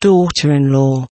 daughter-in-law.